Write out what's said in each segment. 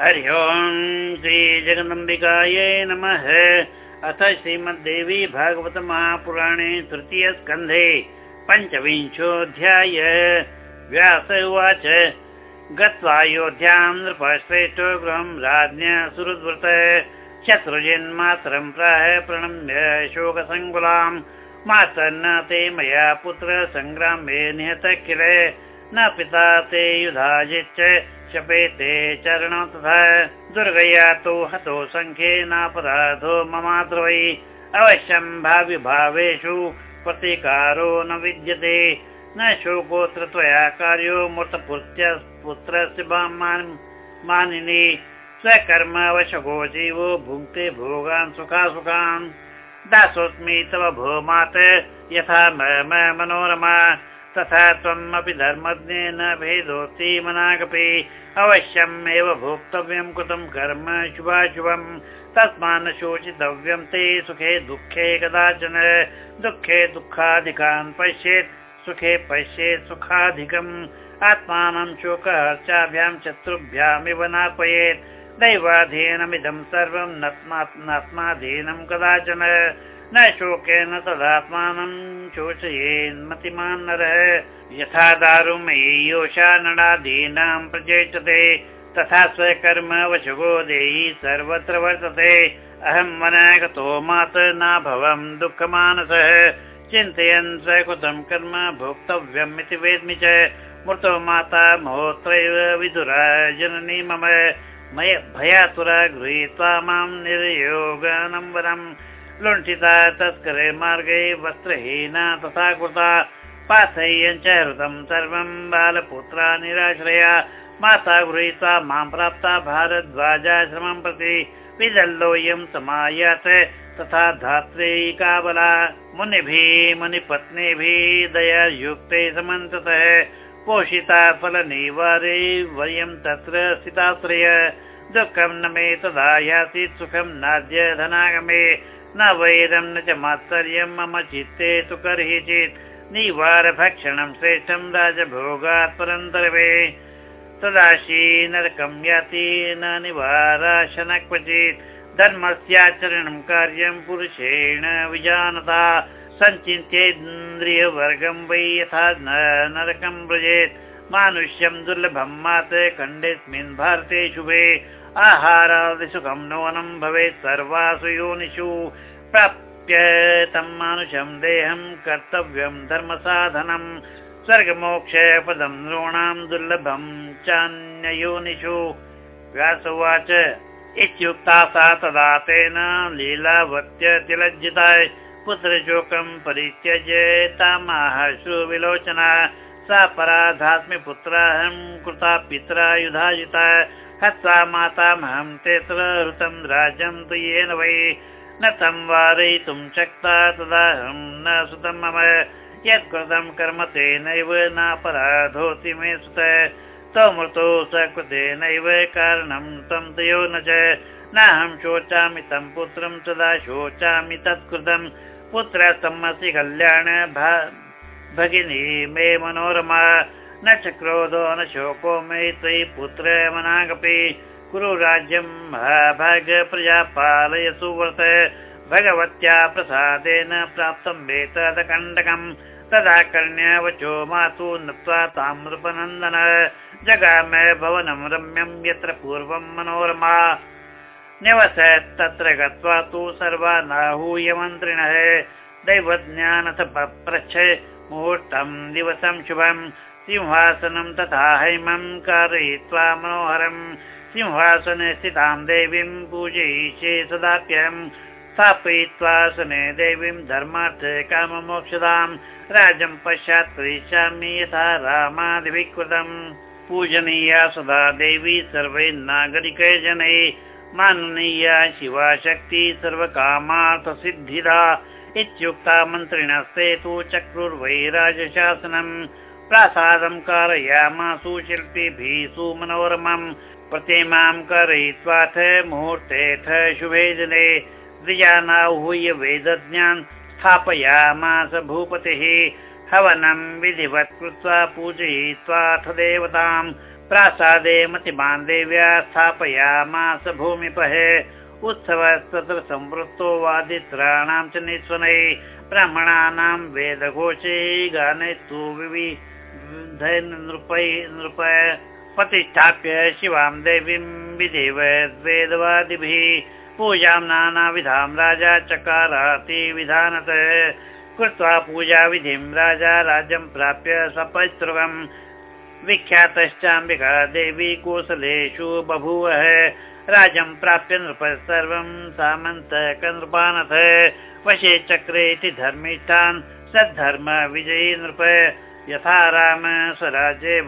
हरि ओम् श्रीजगदम्बिकायै नमः। अथ श्रीमद्देवी भागवत महापुराणे तृतीयस्कन्धे पञ्चविंशोऽध्याय। व्यास उवाच। गत्वा अयोध्यां नृपश्रेष्ठो गृहं राज्ञ सुहृद्वृत। शत्रुजिन्मातरं प्राह प्रणम्य शोकसङ्कुलाम् मातर्न ते मया पुत्र सङ्ग्रामे निहत किल। न पिता ते युधाजिच्च शपेते अवश्यं न विद्यते। न शोकोत्र त्वया कार्यो मृतपुत्र्य पुत्रस्य मानिनि। स्वकर्म वशको जीवो भुङ्क्ते भोगान् सुखासुखान्। दासोऽस्मि तव भो मात यथा मनोरमा तथा त्वमपि धर्मज्ञे न भेदोऽस्ति मनागपि अवश्यम् एव भोक्तव्यं कृतं कर्म शुभाशुभम्। तस्मान् शोचितव्यं ते सुखे दुःखे कदाचन। दुःखे दुःखाधिकान् पश्येत्, सुखे पश्येत् सुखाधिकम् आत्मानं शोकहर्षाभ्यां शत्रुभ्यामिव नार्पयेत् दैवाधीनमिदं सर्वं नात्माधीनं कदाचन। न शोकेन तदात्मानं शोचयेन्मतिमान् नरः यथा दारुमयी योषा नडादीनां प्रचेष्टते तथा स्वकर्म वशगो देही सर्वत्र वर्तते। अहं वनगतो मात नाभवं दुःखमानसः। चिन्तयन् स्वकृतं कर्म भोक्तव्यम् इति वेद्मि च। मृतो माता महोत्रैव विदुरा जननी मम। मय भयातुरा गृहीत्वा मां निर्योगानं वरम् लुण्ठिता तस्करे मार्गे वस्त्रहीना तथा कृता पाथय्यञ्च हृतं सर्वं बालपुत्रा निराश्रया। माता गृहीत्वा मां प्राप्ता भारद्वाजाश्रमं प्रति। विदल्लोऽयं समायात तथा धात्रे काबला मुनिभिः मुनिपत्नीभिः दयायुक्ते समन्ततः। पोषिता फलनिवारे वयं तत्र स्थिताश्रय दुःखं न मे तदा यासीत् सुखं नाद्य धनागमे न वैरं न च मात्सर्यं मम चित्ते तु कर्हि चेत्। निवारभक्षणं श्रेष्ठं राजभोगात् परन्तरवे तदाशी नरकं याति न निवाराशन क्वचित् धर्मस्याचरणं कार्यं पुरुषेण विजानता। सञ्चिन्त्येन्द्रियवर्गं वै यथा नरकं व्रजेत् मानुष्यं दुर्लभं मात खण्डेऽस्मिन् भारते शुभे। आहारादिसुखं नूनं भवेत् सर्वासु योनिषु। प्राप्य तं मानुषं देहं कर्तव्यं धर्मसाधनं। स्वर्गमोक्षपदं नॄणां दुर्लभं चान्ययोनिषु। व्यासुवाच इत्युक्ता सा तदा तेन लीलावत्य तिलज्जिताय पुत्रशोकं परित्यज्य तामाह सुविलोचना सा युधाजिता हत्वा मातामहं तेत्र हृतं राज्यं तु येन वै। न तं वारयितुं शक्ता तदाहं न सुतं मम। यत्कृतं कर्म तेनैव नापराधोऽसि मे सुत। मृतो सकृतेनैव कारणं तं तयो न च। नाहं शोचामि तं पुत्रं तदा शोचामि तत्कृतं। पुत्रस्तमसि कल्याण भगिनी मे मनोरमा न च क्रोधो न शोको मे त्वयि पुत्र मनागपि कुरु राज्यं भाग प्रजा पालय सुव्रत भगवत्या प्रसादेन प्राप्तं वेतदकण्डकम् तदा कर्ण्यवचो मातु नत्वा ताम्रपनन्दन जगाम भवनं रम्यं यत्र पूर्वं मनोरमा। न्यवसत् तत्र गत्वा तु सर्वानाहूय मन्त्रिणः दैवज्ञानथ पप्रच्छ मुहूर्तं दिवसं शुभम् सिंहासनं तथा हैमं कारयित्वा मनोहरं सिंहासने स्थितां देवीं पूजयिष्ये सदाप्यहं स्थापयित्वा सने देवीं धर्मार्थ काममोक्षदां राजं पश्चात् करिष्यामि यथा रामादिभिकृतं पूजनीया सदा देवी सर्वै नागरिकै जनै माननीया शिवा शक्ति सर्वकामार्थसिद्धिदा इत्युक्ता मन्त्रिणस्ते तु चक्रुर्वै राजशासनम् प्रासादं कारयामासु शिल्पिभिः सुमनोरमं प्रतिमां कारयित्वाथ मुहूर्तेऽथ शुभे जने द्विजानाहूय वेदज्ञान् स्थापयामास भूपतिः। हवनं विधिवत् कृत्वा पूजयित्वाथ देवतां प्रासादे मतिमान् देव्या स्थापयामास भूमिपहे उत्सवस्तत्र संवृत्तो वादित्राणां च निःस्वनै ब्राह्मणानां वेदघोषे गाने तु नृपै प्रतिष्ठाप्य शिवां देवीं वेदवादिभिः पूजां नानाविधां राजा चकाराति विधानत कृत्वा पूजाविधिं राजा राज्यं प्राप्य सपैतृकम् विख्यातश्चाम्बिका देवी कोसलेषु बभूवः। राजं प्राप्य नृप सर्वं सामन्तकनृपानथ वशे चक्रेति धर्मिष्ठान् सद्धर्म विजयी नृप। यथा राम स्वराज्ये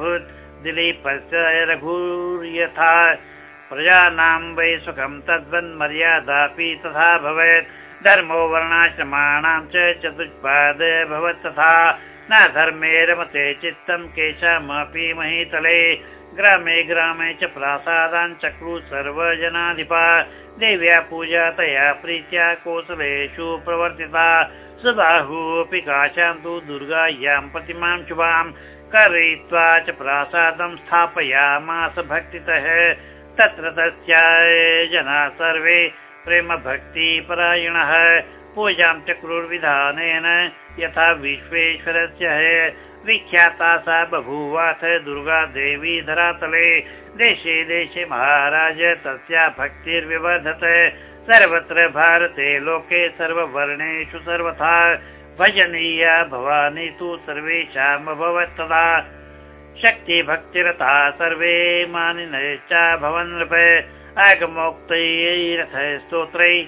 दिलीपस्य रघुर्यथा। प्रजानां वै सुखं तद्वन्मर्यादापि तथा भवेत्। धर्मो वर्णाश्रमाणां च चतुष्पाद भवत् तथा न धर्मे रमते चित्तं केषामपि महीतले। ग्रामे ग्रामे च प्रासादान् चक्रु सर्वजनाधिपा। देव्या पूजा तया प्रीत्या कोसलेषु प्रवर्तिता। सुबाहुपि काशान्तु दुर्गायां प्रतिमां शुभां। करयित्वा च प्रासादं स्थापयामास भक्तितः। तत्र तस्य जना सर्वे प्रेम भक्तिपरायणः पूजां चक्रुर्विधानेन यथा विश्वेश्वरस्य विख्याता सा बभूवाथ दुर्गा देवी धरातले। देशे देशे महाराज तस्या भक्तिर्विवर्धत। सर्वत्र भारते लोके सर्ववर्णेषु सर्वथा। भजनीया भवानी तु सर्वेषाम् अभवत् तदा। शक्तिभक्तिरथा सर्वे मानिनश्चाभवन् नृप। आगमोक्तैरथ स्तोत्रै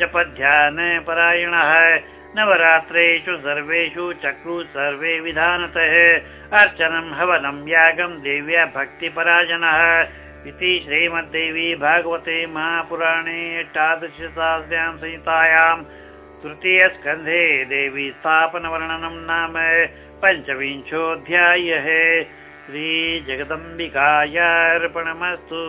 जपध्यान परायणः नवरात्रेषु सर्वेषु चक्रु सर्वे विधानतः। अर्चनं हवनं यागं देव्या भक्तिपराजनः इति श्रीमद्देवी भागवते महापुराणे अष्टादशसास्यां संहितायां तृतीयस्कन्धे देवी स्थापनवर्णनं नाम पञ्चविंशोऽध्यायः। श्रीजगदम्बिकायार्पणमस्तु